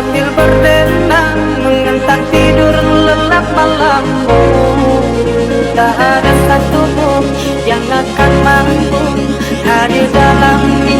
sambil berdendang Mengenang tidur lelap malamku Tak ada satupun yang akan mampu hadir dalam mimpi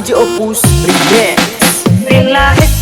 DJ Opus Remix